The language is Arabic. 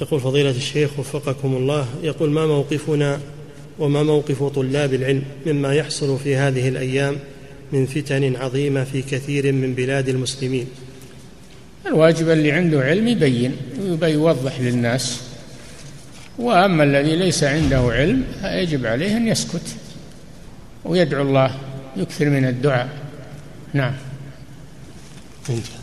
يقول فضيلة الشيخ وفقكم الله يقول ما موقفنا وما موقف طلاب العلم مما يحصل في هذه الأيام من فتن عظيمة في كثير من بلاد المسلمين؟ الواجب اللي عنده علم يبين ويوضح للناس. وأما الذي ليس عنده علم يجب عليه أن يسكت ويدعو الله يكثر من الدعاء. نعم.